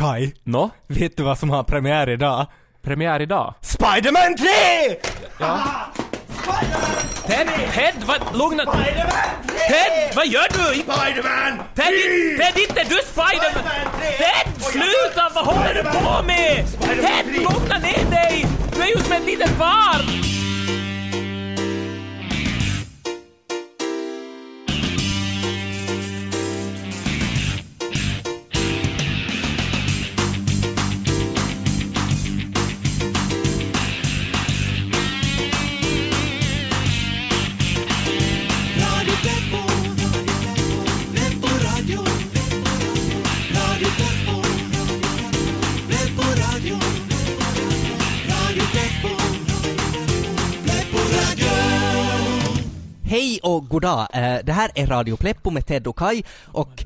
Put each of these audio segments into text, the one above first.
Kai, Nå? vet du vad som har premiär idag? Premiär idag? Spiderman 3! Ted, Ted, vad, lugna... Ted, vad gör du? Spiderman! Ted, Ted, inte du Spiderman! Ted, sluta! Vad håller du på med? Ted, lugna ner dig! Du är ju som ett litet barn! Goddag, eh, det här är Radio Pleppo med Ted och Kai och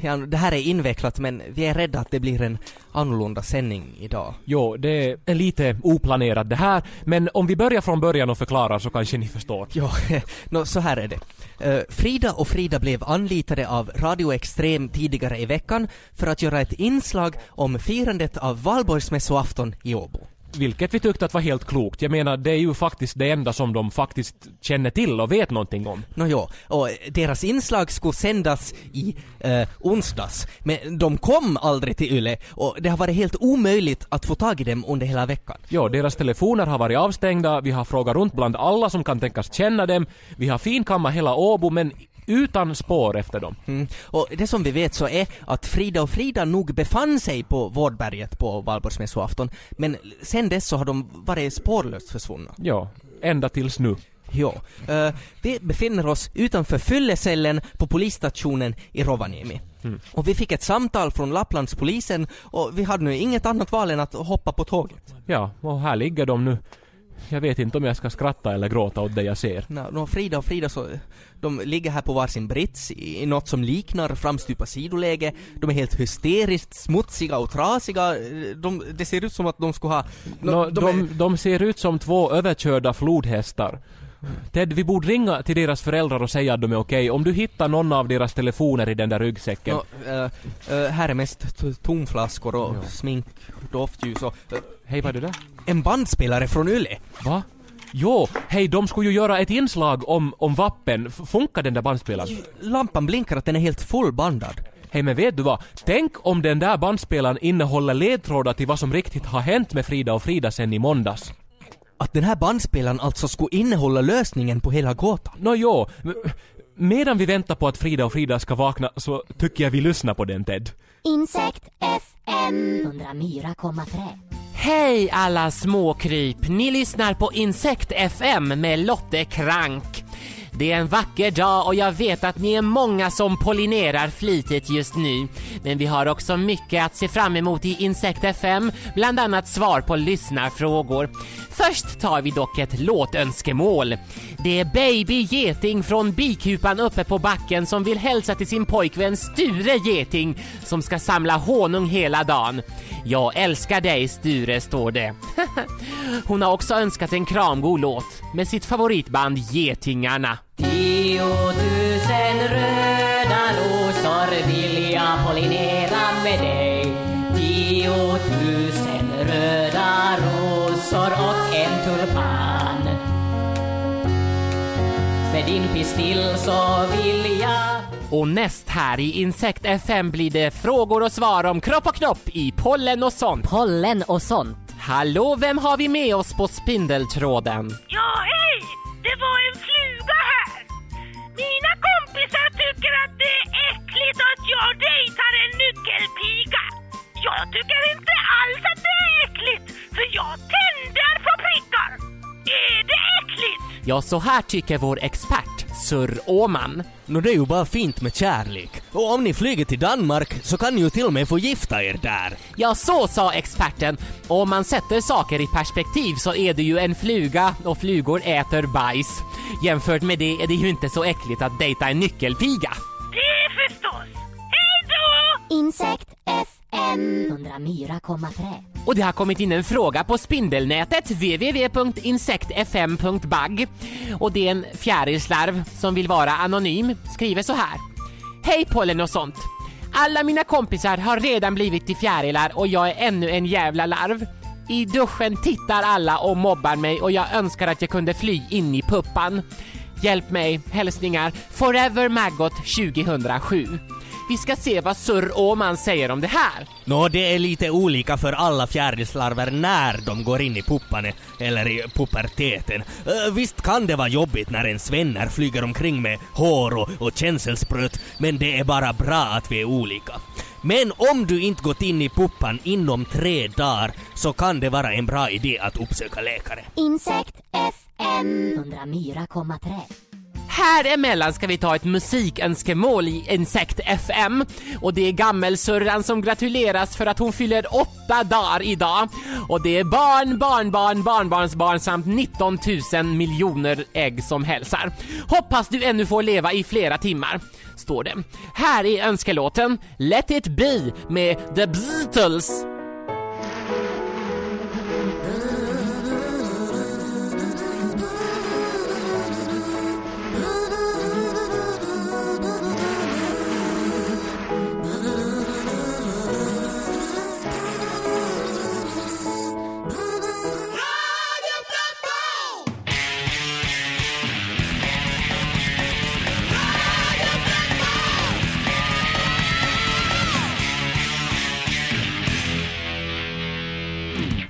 ja, det här är invecklat men vi är rädda att det blir en annorlunda sändning idag. Jo, det är lite oplanerat det här, men om vi börjar från början och förklarar så kanske ni förstår. Ja, nå, så här är det. Eh, Frida och Frida blev anlitade av Radio Extrem tidigare i veckan för att göra ett inslag om firandet av valborgsmässoafton i Åbo. Vilket vi tyckte att var helt klokt. Jag menar, det är ju faktiskt det enda som de faktiskt känner till och vet någonting om. Nåjo, och deras inslag skulle sändas i eh, onsdags, men de kom aldrig till Yle och det har varit helt omöjligt att få tag i dem under hela veckan. Ja, deras telefoner har varit avstängda, vi har frågat runt bland alla som kan tänkas känna dem, vi har finkammat hela Åbo men utan spår efter dem. Mm. Och det som vi vet så är att Frida och Frida nog befann sig på Vårdberget på valborgsmässoafton, men sen dess så har de varit spårlöst försvunna. Ja, ända tills nu. Ja, eh, vi befinner oss utanför fyllecellen på polisstationen i Rovaniemi. Och vi fick ett samtal från Lapplandspolisen och vi hade nu inget annat val än att hoppa på tåget. Ja, och här ligger de nu. Jag vet inte om jag ska skratta eller gråta åt det jag ser. Nå, nå, Frida och Frida så, de ligger här på varsin brits i, något som liknar framstupa sidoläge. De är helt hysteriskt smutsiga och trasiga. De, det ser ut som att de skulle ha... nå, Nå, de, är- de ser ut som två överkörda flodhästar. Ted, vi borde ringa till deras föräldrar och säga att de är okej. Om du hittar någon av deras telefoner i den där ryggsäcken. nå, eh, eh, här är mest tomflaskor och smink, doftljus och... eh, Hej, vad är det där? En bandspelare från Yle! Va? Jo, hej, de skulle ju göra ett inslag om, om vappen. F- Funkar den där bandspelaren? Lampan blinkar att den är helt fullbandad. Hej, men vet du vad? Tänk om den där bandspelaren innehåller ledtrådar till vad som riktigt har hänt med Frida och Frida sen i måndags. Att den här bandspelaren alltså skulle innehålla lösningen på hela gåtan. Nå jo, medan vi väntar på att Frida och Frida ska vakna så tycker jag vi lyssnar på den Ted. Insekt FM 104,3. Hej alla småkryp! Ni lyssnar på Insekt FM med Lotte Krank. Det är en vacker dag och jag vet att ni är många som pollinerar flitigt just nu. Men vi har också mycket att se fram emot i Insekt FM, bland annat svar på lyssnarfrågor. Först tar vi dock ett låtönskemål. Det är Baby Geting från bikupan uppe på backen som vill hälsa till sin pojkvän Sture Geting som ska samla honung hela dagen. Jag älskar dig Sture, står det. Hon har också önskat en kramgod låt med sitt favoritband Getingarna. Tiotusen röda rosor vill jag pollinera med dig Tiotusen röda rosor och en tulpan Med din pistill så vill jag och näst här i Insekt FM blir det frågor och svar om kropp och knopp i pollen och sånt. Pollen och sånt. Hallå, vem har vi med oss på spindeltråden? Ja, att det är äckligt att jag dejtar en nyckelpiga. Jag tycker inte alls att det är äckligt, för jag tänder. Är det äckligt? Ja, så här tycker vår expert, Sir Åman. Nå det är ju bara fint med kärlek. Och om ni flyger till Danmark så kan ni ju till och med få gifta er där. Ja, så sa experten. Och om man sätter saker i perspektiv så är det ju en fluga och flugor äter bajs. Jämfört med det är det ju inte så äckligt att dejta en nyckelpiga. Det förstås. Hej då! Insekt FM 104,3. Och det har kommit in en fråga på spindelnätet, www.insektfm.bag. Och det är en fjärilslarv som vill vara anonym, skriver så här. Hej pollen och sånt! Alla mina kompisar har redan blivit till fjärilar och jag är ännu en jävla larv. I duschen tittar alla och mobbar mig och jag önskar att jag kunde fly in i puppan. Hjälp mig, hälsningar Forever Maggot 2007. Vi ska se vad Surr Åman säger om det här. Nå, det är lite olika för alla fjärilslarver när de går in i puppan eller i puberteten. Visst kan det vara jobbigt när ens vänner flyger omkring med hår och, och känselspröt, men det är bara bra att vi är olika. Men om du inte gått in i puppan inom tre dagar så kan det vara en bra idé att uppsöka läkare. Insekt FM 104,3. Här emellan ska vi ta ett musikönskemål i Insekt FM och det är gammelsurran som gratuleras för att hon fyller åtta dagar idag och det är barn, barnbarn, barnbarnsbarn samt 19 000 miljoner ägg som hälsar. Hoppas du ännu får leva i flera timmar, står det. Här är önskelåten Let it be med The Beatles.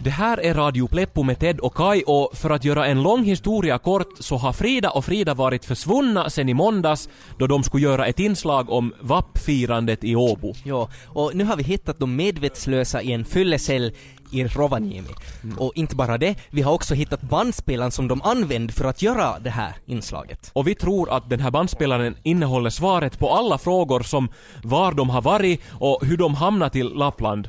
Det här är Radio Pleppo med Ted och Kai och för att göra en lång historia kort så har Frida och Frida varit försvunna sen i måndags då de skulle göra ett inslag om VAP-firandet i Åbo. Ja, och nu har vi hittat de medvetslösa i en fyllecell i Rovaniemi. Och inte bara det, vi har också hittat bandspelaren som de använde för att göra det här inslaget. Och vi tror att den här bandspelaren innehåller svaret på alla frågor som var de har varit och hur de hamnat till Lappland.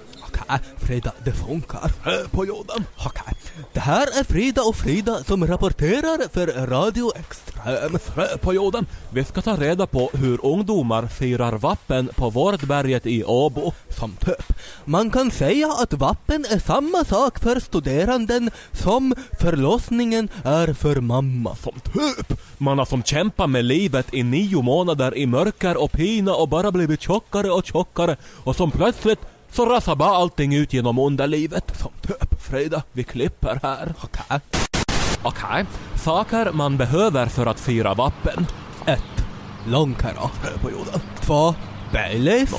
Okej, Frida, det funkar. På jorden. Okej. Det här är Frida och Frida som rapporterar för Radio Extrem. Frö på jorden. Vi ska ta reda på hur ungdomar firar vappen på Vårdberget i Åbo. Som typ. Man kan säga att vappen är samma sak för studeranden som förlossningen är för mamma. Som typ. Man har som kämpat med livet i nio månader i mörker och pina och bara blivit tjockare och tjockare och som plötsligt så rasar bara allting ut genom underlivet. Som typ. Frida, vi klipper här. Okej. Okej. Saker man behöver för att fira vappen. 1. Långkaraff på jorden. 2. Baileys.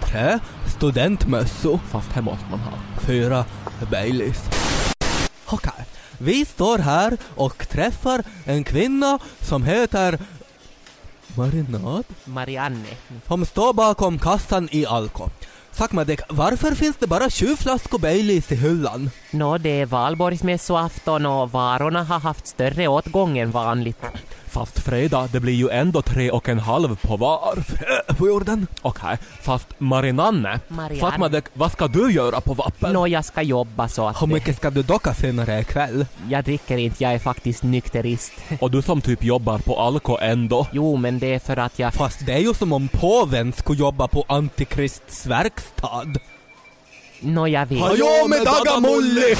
3. Studentmössor. Fast här måste man ha. Fyra Baileys. Okej, vi står här och träffar en kvinna som heter Marinad, Marianne. som står bakom kassan i Alko. Sakmadek, varför finns det bara 20 flaskor Baileys i hyllan? Nå, det är valborgsmässoafton och varorna har haft större åtgång än vanligt. Fast Frida, det blir ju ändå tre och en halv på var. På jorden? Okej, fast Marinanne. Marianne. Fatmadek, vad ska du göra på vappen? Nå, jag ska jobba så att Hur mycket ska du docka senare ikväll? jag dricker inte, jag är faktiskt nykterist. Och du som typ jobbar på Alko ändå. Jo, men det är för att jag... Fast det är ju som om påven skulle jobba på Antikrists verkstad. Nå, jag vet. Hallå med Dagamulli!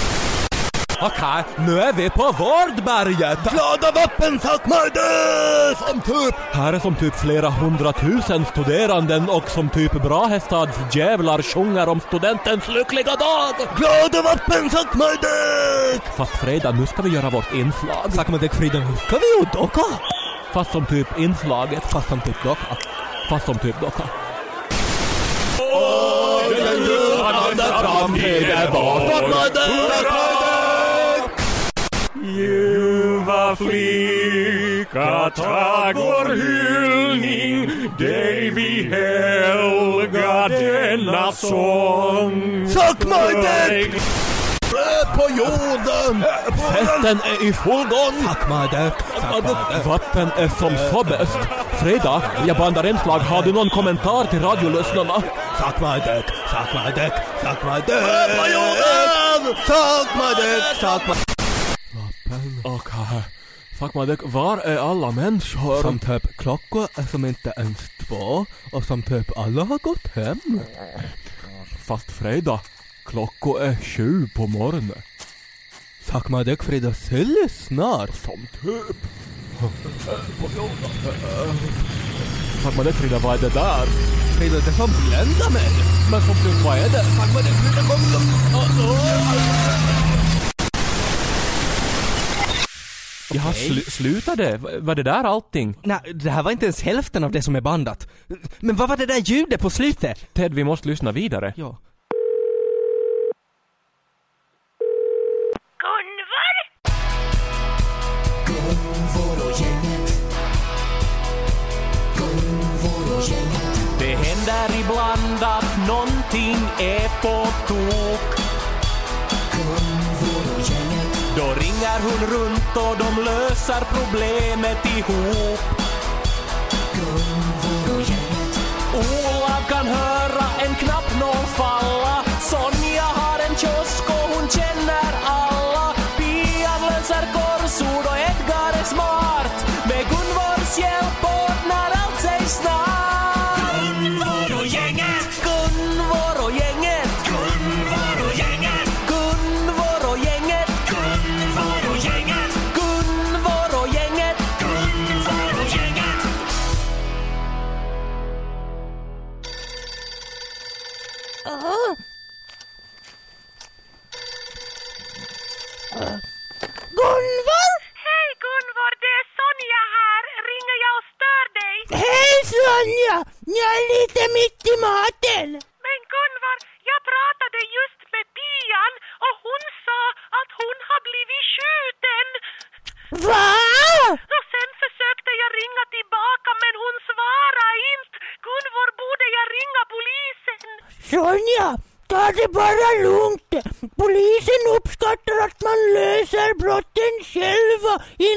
Okej, nu är vi på Vårdberget! Glada vappen Sakmadek! Som typ, här är som typ flera hundratusen studeranden och som typ Brahestads djävlar sjunger om studentens lyckliga dag! Glada vappen Sakmadek! Fast Frida, nu ska vi göra vårt inslag. Sakmadek Frida, nu ska vi ju docka! Fast som typ inslaget. Fast som typ docka. Fast som typ docka. Ljuva flicka, tag vår hyllning dig vi helga denna sång. Sakmadek! På jorden! Festen är i full gång! Sakmadek! Sakmadek! Vatten är som så bäst. Frida, jag bandar inslag. Har du någon kommentar till radiolyssnarna? Sakmadek! Sakmadek! Sakmadek! På jorden! Sakmadek! Sakmadek! Okej. Fuck man, det- var är alla människor? Som typ klockor är som inte ens på och som typ alla har gått hem. Fast fredag, klockan är sju på morgonen. Sakma dök Frida Sille snart. Som typ. Sakma det Frida, vad är det där? Frida, det som bländar mig. Men som typ, vad är det? Sakma dök Frida kom Jaha, Okej. slu, slutade? Var det där allting? Nej, det här var inte ens hälften av det som är bandat. Men vad var det där ljudet på slutet? Ted, vi måste lyssna vidare. Ja. Gunvor? Det händer ibland att någonting är på tok. Då ringer hon runt och de löser problemet ihop. Olav kan höra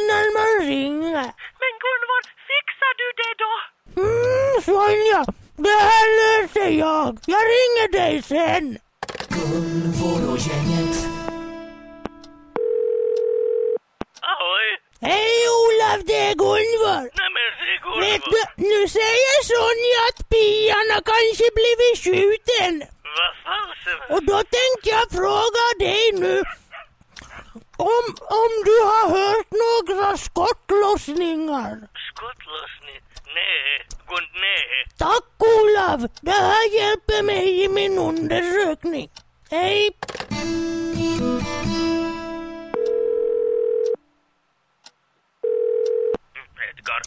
innan man ringer. Men Gunvor, fixar du det då? Mm, Sonja, det här löser jag. Jag ringer dig sen. Ahoy! Hej Olav, det är Gunvor. Nej men det är Vet du, nu säger Sonja att Pian har kanske blivit skjuten. Vad fasen? Och då tänkte jag fråga dig nu om, om du har hört några skottlossningar. Skottlossning? Nej, nej. Tack Olav, det här hjälper mig i min undersökning. Hej! Edgar.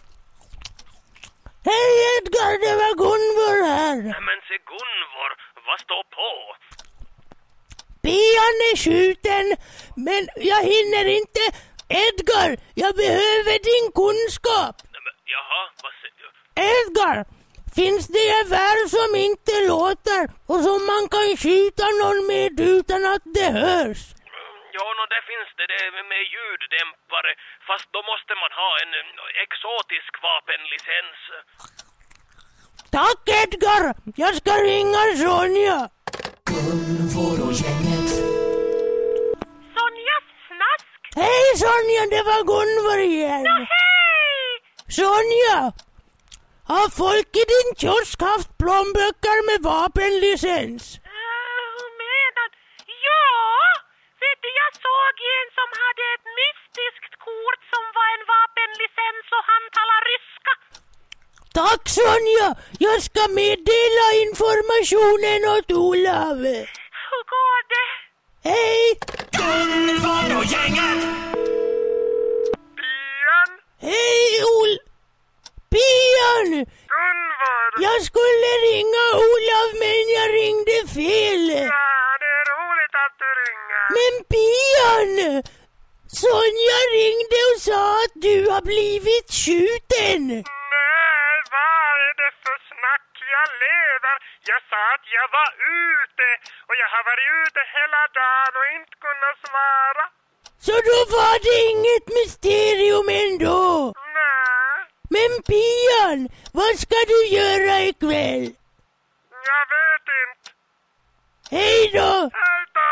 Hej Edgar, det var Gunvor här. Nej men se Gunvor, vad står på? Pian är skjuten, men jag hinner inte. Edgar, jag behöver din kunskap. Men, jaha, vad säger du? Edgar, finns det gevär som inte låter och som man kan skjuta någon med utan att det hörs? Ja, no, det finns det, det med ljuddämpare, fast då måste man ha en eh, exotisk vapenlicens. Tack Edgar, jag ska ringa Sonja. Sonjas snask? Hej Sonja, det var Gunvor igen. Hej! Sonja, har folk i din kiosk haft plånböcker med vapenlicens? Uh, hur menar Ja! Vet du, jag såg en som hade ett mystiskt kort som var en vapenlicens och han talar ryska. Tack Sonja, jag ska meddela informationen åt Olav. Hur går det? Hej! Gunvor och gänget! Pian? Hej Ol... Pian! Gunvor? Jag skulle ringa Olav men jag ringde fel. Ja, det är roligt att du ringer. Men Pian! Sonja ringde och sa att du har blivit skjuten. Nej, vad är det för snack? Jag lever. Jag sa att jag var ute och jag har varit ute hela dagen och inte kunnat svara. Så då var det inget mysterium ändå. Nej, Men Pian, vad ska du göra ikväll? jag vet inte. Hej då! Hej då!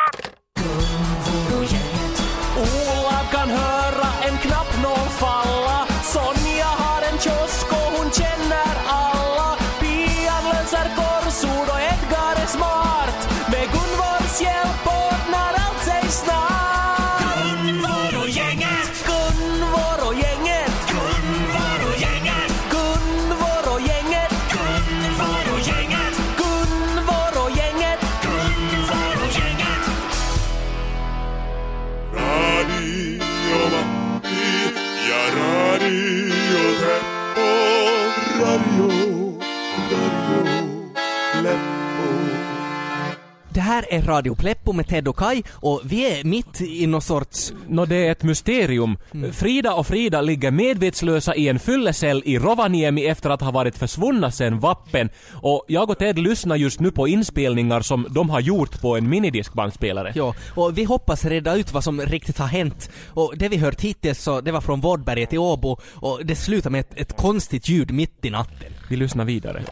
Är Radio Pleppo med Ted och Kai och vi är mitt i någon sorts... Nå, det är ett mysterium. Frida och Frida ligger medvetslösa i en fyllecell i Rovaniemi efter att ha varit försvunna sedan vappen. Och jag och Ted lyssnar just nu på inspelningar som de har gjort på en minidiskbandspelare. Ja, och vi hoppas reda ut vad som riktigt har hänt. Och det vi hört hittills så, det var från Vårdberget i Åbo och det slutar med ett, ett konstigt ljud mitt i natten. Vi lyssnar vidare.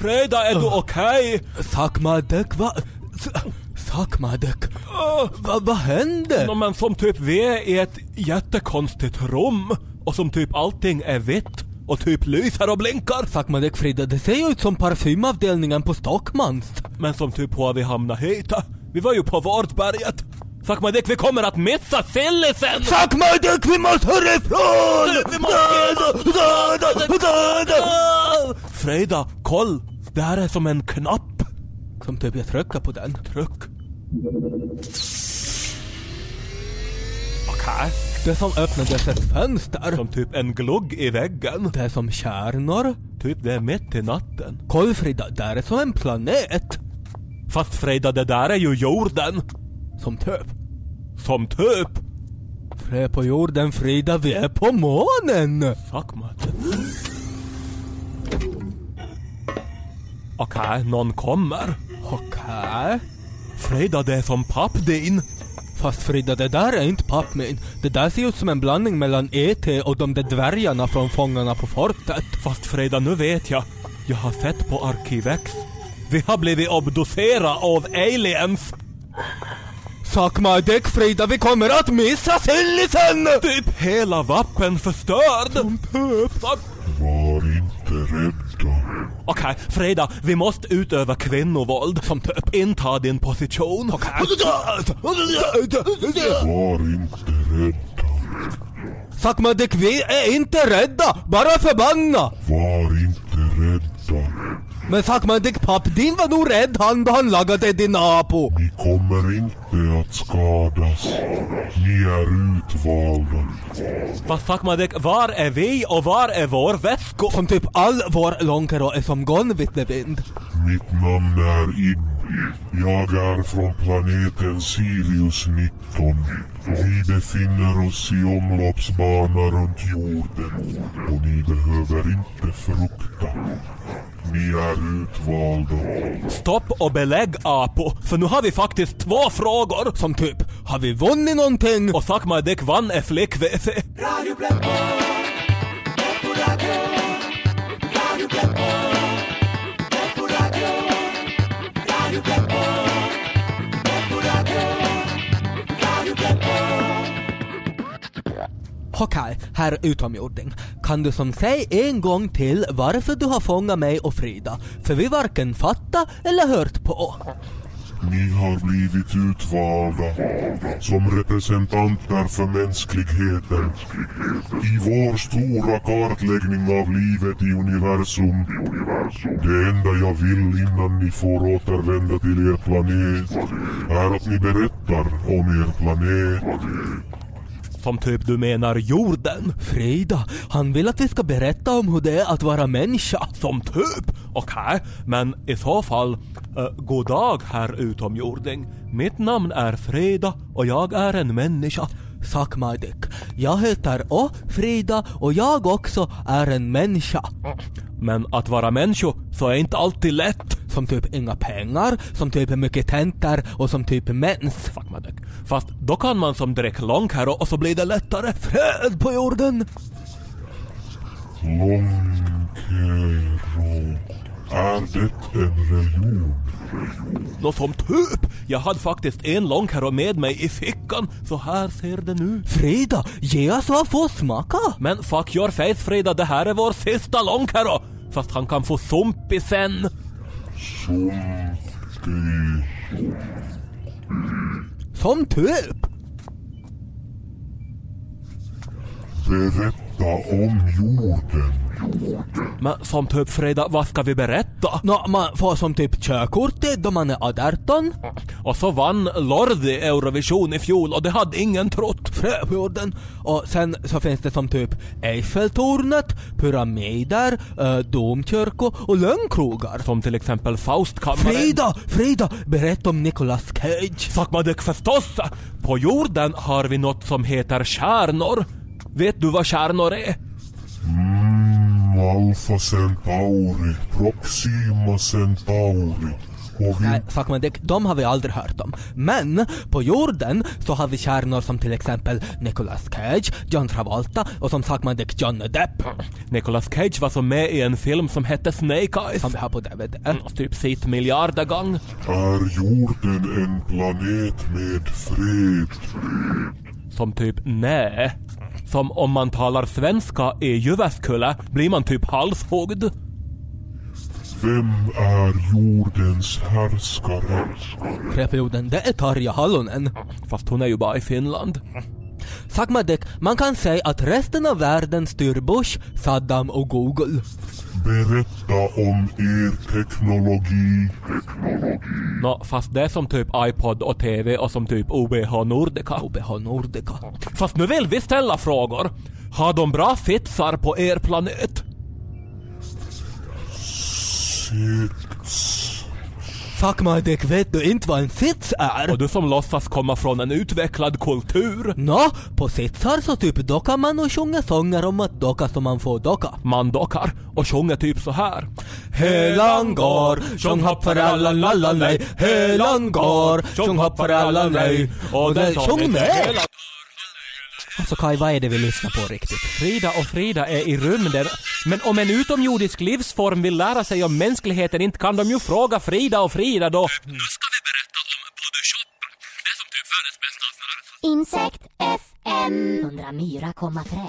Freda, är du okej? Sakmadek, va? Sakmadek? Va, vad hände? Nå, men som typ vi är i ett jättekonstigt rum och som typ allting är vitt och typ lyser och blinkar. Sakmadek Frida, det ser ju ut som parfymavdelningen på Stockmans. Men som typ har vi hamnat hit? Vi var ju på Vårdberget. Fuck my dick, vi kommer att missa sillisen! Vi måste härifrån! Vi måste- Döda, döda, döda! Freda, koll! Det här är som en knapp. Som typ jag trycker på den. Tryck. Okej. Det som öppnades ett fönster. Som typ en glugg i väggen. Det är som kärnor. Typ det är mitt i natten. Koll Frida, där är som en planet. Fast Freda, det där är ju jorden. Som typ. Som typ. Är på jorden Frida, vi är på månen! Fuck dick. Okej, någon kommer. Okej. Freda, det är som papp din. Fast Frida, det där är inte papp min. Det där ser ut som en blandning mellan E.T. och de där dvärgarna från Fångarna på fortet. Fast Freda, nu vet jag. Jag har sett på Arkivex. Vi har blivit obducerade av aliens. Sakmadek Frida, vi kommer att missa sillisen! Typ hela vappen förstörd. Fuck. Var inte rädda. Okej, Freda, vi måste utöva kvinnovåld. Som typ inta din position. Okej. Var inte rädda. Sakmadek, vi är inte rädda, bara förbanna! Var inte. Men Sakmadek papp, din var nog rädd han då han lagade din apo. Ni kommer inte att skadas. Ni är utvalda. Fast Sakmadek, var är vi och var är vår väsko? Som typ all vår långkaro är som gone vittnevind. Mitt namn är Ib. Jag är från planeten Sirius 19. Vi befinner oss i omloppsbana runt jorden och ni behöver inte frukta. Ni är utvalda. Stopp och belägg Apo, för nu har vi faktiskt två frågor. Som typ, har vi vunnit någonting? Och Sakmadek vann är flick-WC. Radio Pleppo Radio. Radio Pleppo, Okej, herr utomjording. Kan du som säg en gång till varför du har fångat mig och Frida? För vi varken fatta eller hört på. Ni har blivit utvalda som representanter för mänskligheten. I vår stora kartläggning av livet i universum. Det enda jag vill innan ni får återvända till er planet är att ni berättar om er planet. Som typ du menar jorden. Frida, han vill att vi ska berätta om hur det är att vara människa. Som typ? Okej, men i så fall, uh, god dag herr utomjording. Mitt namn är Frida och jag är en människa. Suck my dick. jag heter O. Frida och jag också är en människa. Men att vara människa så är inte alltid lätt. Som typ inga pengar, som typ mycket tentor och som typ mens. Fuck my dick. Fast då kan man som direkt långhäro och så blir det lättare. Fred på jorden! Långkero. Är det en religion? Nå som typ! Jag hade faktiskt en långhäro med mig i fickan, så här ser det nu. Frida, ge oss att få smaka! Men fuck your face Frida, det här är vår sista långhäro! Fast han kan få sumpi sen. Som typ! Berätta om jorden. Men som typ Frida, vad ska vi berätta? Nå, man får som typ körkortet då man är 18. Och så vann Lordi Eurovision i fjol och det hade ingen trott. Fröjorden. Och sen så finns det som typ Eiffeltornet, pyramider, äh, domkyrkor och lönnkrogar. Som till exempel Faustkammaren. Frida! Frida! Berätta om Nicolas Cage. Sakmadek förstås! På jorden har vi något som heter stjärnor. Vet du vad stjärnor är? Mm, Alpha Centauri, Proxima Centauri. Vi Nej, Sakmadek, de har vi aldrig hört om. Men på jorden så har vi stjärnor som till exempel Nicolas Cage, John Travolta och som Sakmadek Johnny Depp. Nicolas Cage var så med i en film som hette Snake Eyes. Som vi har på DVD. Och typ sitt miljarder gång. är jorden en planet med fred. Som typ nej. Som om man talar svenska i Jyväskylä blir man typ halshuggd. Vem är jordens härskare? Krepjorden, det är Tarja Halonen. Fast hon är ju bara i Finland. Sakmadek, man kan säga att resten av världen styr Bush, Saddam och Google. Berätta om er teknologi. Nå, fast det är som typ iPod och TV och som typ OBH Nordica. OBH Nordica. Fast nu vill vi ställa frågor. Har de bra fitsar på er planet? Sits. Sakmadek, vet du inte vad en sits är? Och du som låtsas komma från en utvecklad kultur. Nå, på sitsar så typ dockar man och sjunger sånger om att docka så man får docka. Man dockar och sjunger typ så här. Helan går, sjung hopp för alla lalla nej. Helan går, sjung hopp för alla nej. Och det sjung med! Alltså Kaj, vad är det vi lyssnar på riktigt? Frida och Frida är i rymden. Men om en utomjordisk livsform vill lära sig om mänskligheten inte kan de ju fråga Frida och Frida då. Nu ska vi berätta om Budushoppa. Det är som typ världens bästa affär. Insekt FM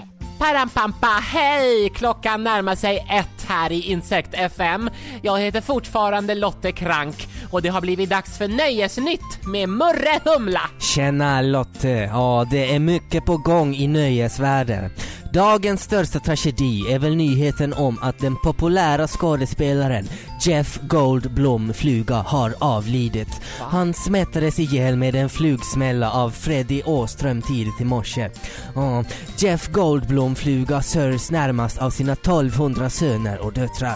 104,3. Parampampa, hej! Klockan närmar sig ett här i Insekt FM. Jag heter fortfarande Lotte Krank och det har blivit dags för Nöjesnytt med Murre Humla. Tjena Lotte, ja det är mycket på gång i nöjesvärlden. Dagens största tragedi är väl nyheten om att den populära skådespelaren Jeff Goldblum fluga har avlidit. Han smättades ihjäl med en flugsmälla av Freddie Åström tidigt i morse. Ja, Jeff Goldblum fluga sörjs närmast av sina 1200 söner och döttrar.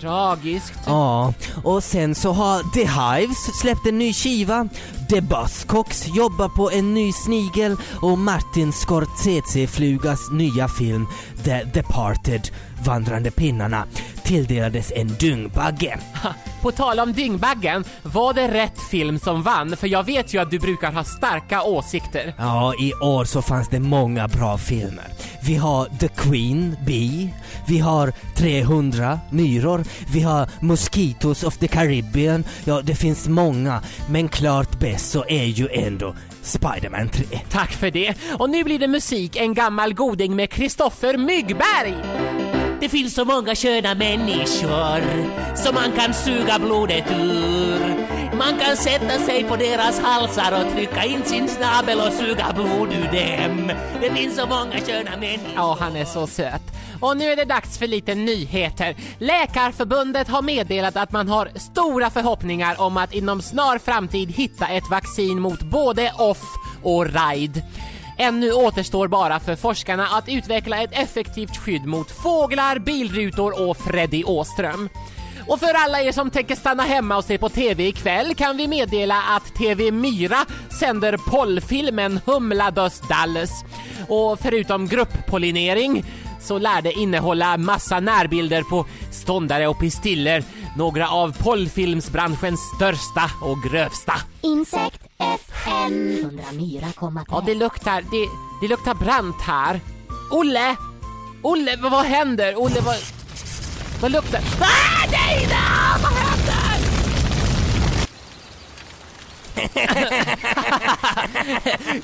Tragiskt. Ja, och sen så har The Hives släppt en ny skiva, The Buzzcocks jobbar på en ny snigel och Martin Scorsese-flugas nya film The Departed, Vandrande pinnarna, tilldelades en dyngbagge. Ha, På tal om Dyngbaggen, var det rätt film som vann? För jag vet ju att du brukar ha starka åsikter. Ja, i år så fanns det många bra filmer. Vi har The Queen Bee, vi har 300 myror, vi har Mosquitoes of the Caribbean. Ja, det finns många, men klart bäst så är ju ändå Spider-Man 3. Tack för det. Och nu blir det musik, en gammal goding med Kristoffer Myggberg. Det finns så många sköna människor som man kan suga blodet ur. Man kan sätta sig på deras halsar och trycka in sin snabel och suga blod ur dem. Det finns så många sköna människor. Ja, han är så söt. Och nu är det dags för lite nyheter. Läkarförbundet har meddelat att man har stora förhoppningar om att inom snar framtid hitta ett vaccin mot både off och ride. Ännu återstår bara för forskarna att utveckla ett effektivt skydd mot fåglar, bilrutor och Freddy Åström. Och för alla er som tänker stanna hemma och se på TV ikväll kan vi meddela att TV Myra sänder pollfilmen Humla Dös Dalles. Och förutom grupppollinering så lär det innehålla massa närbilder på ståndare och pistiller, några av pollfilmsbranschens största och grövsta. Insekt FM 104,3. Ja, det luktar, det, det luktar brant här. Olle! Olle, vad, vad händer? Olle, vad... Vad luktar... Ah, nej, nej, vad händer?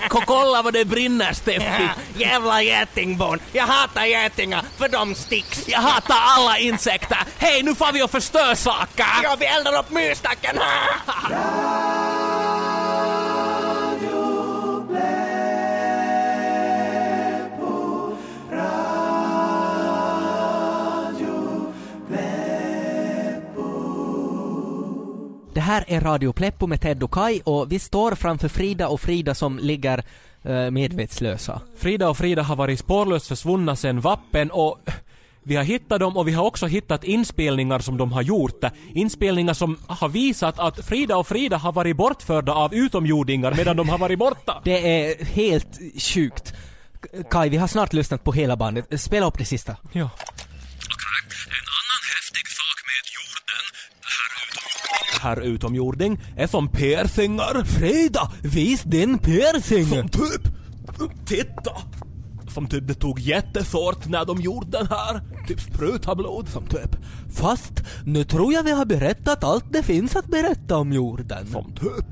Ko- Kolla vad det brinner Steffi! Jävla getingbarn! Jag hatar getingar för de sticks. Jag hatar alla insekter! Hej, nu får vi och förstör saker! Ja, vi eldar upp myrstacken! här är Radio Pleppo med Ted och Kai och vi står framför Frida och Frida som ligger eh, medvetslösa. Frida och Frida har varit spårlöst försvunna sedan vappen och vi har hittat dem och vi har också hittat inspelningar som de har gjort. Inspelningar som har visat att Frida och Frida har varit bortförda av utomjordingar medan de har varit borta. Det är helt sjukt. Kai, vi har snart lyssnat på hela bandet. Spela upp det sista. Ja. En annan häftig sak med jorden Herr utomjording är som piercingar. Frida, vis din piercing! Som typ... Titta! Som typ det tog jättesårt när de gjorde den här. Typ spruta blod. Som typ. Fast nu tror jag vi har berättat allt det finns att berätta om jorden. Som typ.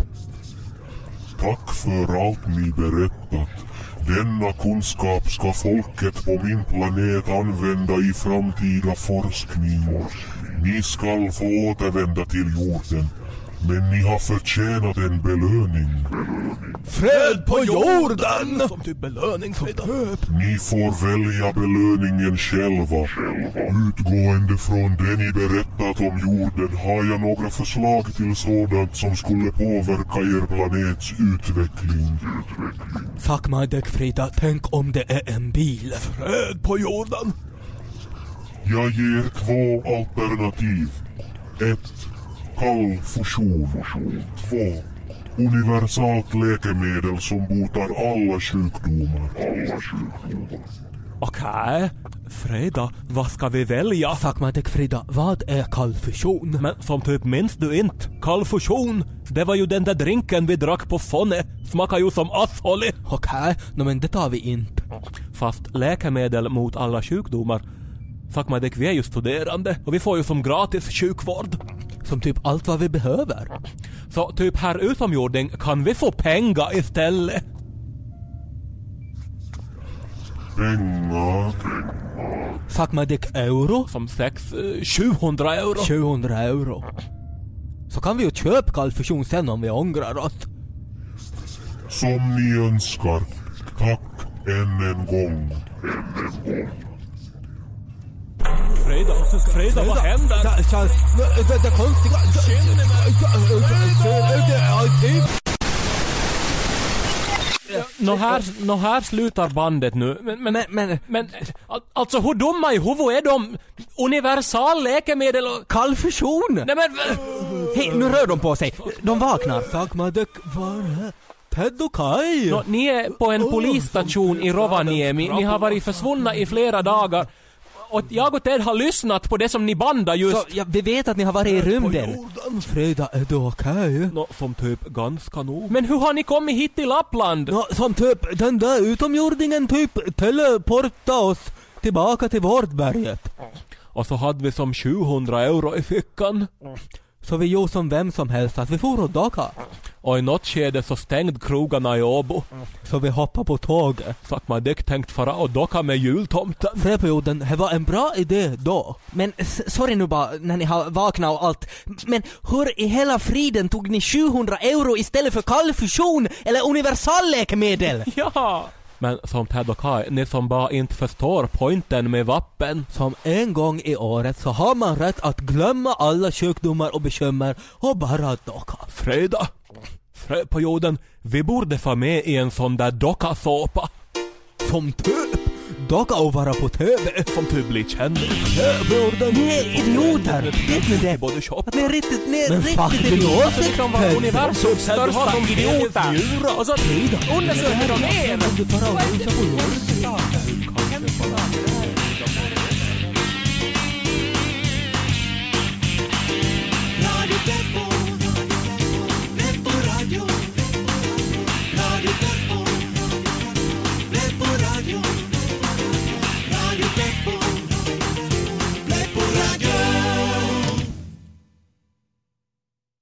Tack för allt ni berättat. Denna kunskap ska folket på min planet använda i framtida forskning. Ni skall få återvända till jorden. Men ni har förtjänat en belöning. Fred på jorden! Som typ belöning Frida. Ni får välja belöningen själva. Utgående från det ni berättat om jorden har jag några förslag till sådant som skulle påverka er planets utveckling. Fuck my dick Frida, tänk om det är en bil. Fred på jorden! Jag ger två alternativ. Ett, Kall fusion. Två, Universalt läkemedel som botar alla sjukdomar. Okej. Frida, vad ska vi välja? Fuck dick Frida, vad är kallfusion? Men som typ minns du inte? Kallfusion? Det var ju den där drinken vi drack på Fonne. Smakar ju som asshole. Okej, no, men det tar vi inte. Fast läkemedel mot alla sjukdomar. Fuck dick, vi är ju studerande och vi får ju som gratis sjukvård. Som typ allt vad vi behöver. Så typ här utomjording, kan vi få pengar istället? Pengar. Fuck my dick euro? Som sex, eh, 700 euro. 700 euro. Så kan vi ju köpa kallfusion sen om vi ångrar oss. Som ni önskar. Tack än en gång. Frida, Frida, vad händer? Det, det, det konstiga... Nå här, nå här slutar bandet nu. Men, men, Men, men... men al- alltså hur dumma i huvudet är de? Universal läkemedel och... Kallfusion! Nej men... Hej, nu rör de på sig. De vaknar. Fuck my dick, var Ted och Kai? Nå, ni är på en polisstation i Rovaniemi. Ni har varit försvunna i flera dagar. Och jag och Ted har lyssnat på det som ni bandade just. Så, ja, vi vet att ni har varit i rymden. Frida, är du okej? Nå, som typ ganska nog. Men hur har ni kommit hit till Lappland? Nå, som typ den där utomjordingen typ teleporta oss tillbaka till Vårdberget. Och så hade vi som 700 euro i fickan. Så vi gjorde som vem som helst att vi for och docka. Och i något skede så stängde krogarna i Åbo. Så vi hoppade på tåget. Så att man dick tänkt fara och docka med jultomten. Fredperioden, det var en bra idé då. Men sorry nu bara, när ni har vaknat och allt. Men hur i hela friden tog ni 700 euro istället för kallfusion eller universalläkemedel? Ja! Men som Ted och Kai, ni som bara inte förstår poängen med vappen. Som en gång i året så har man rätt att glömma alla sjukdomar och bekymmer och bara docka. Freda! Fred på jorden, vi borde få med i en sån där dockasåpa. Som typ och vara på TV. Som typ blir kändis. Ni är idioter! Vet ni det? Att ni är riktigt, ni är Men riktigt idioter! Liksom var universums största idioter. Och så undersöker de er!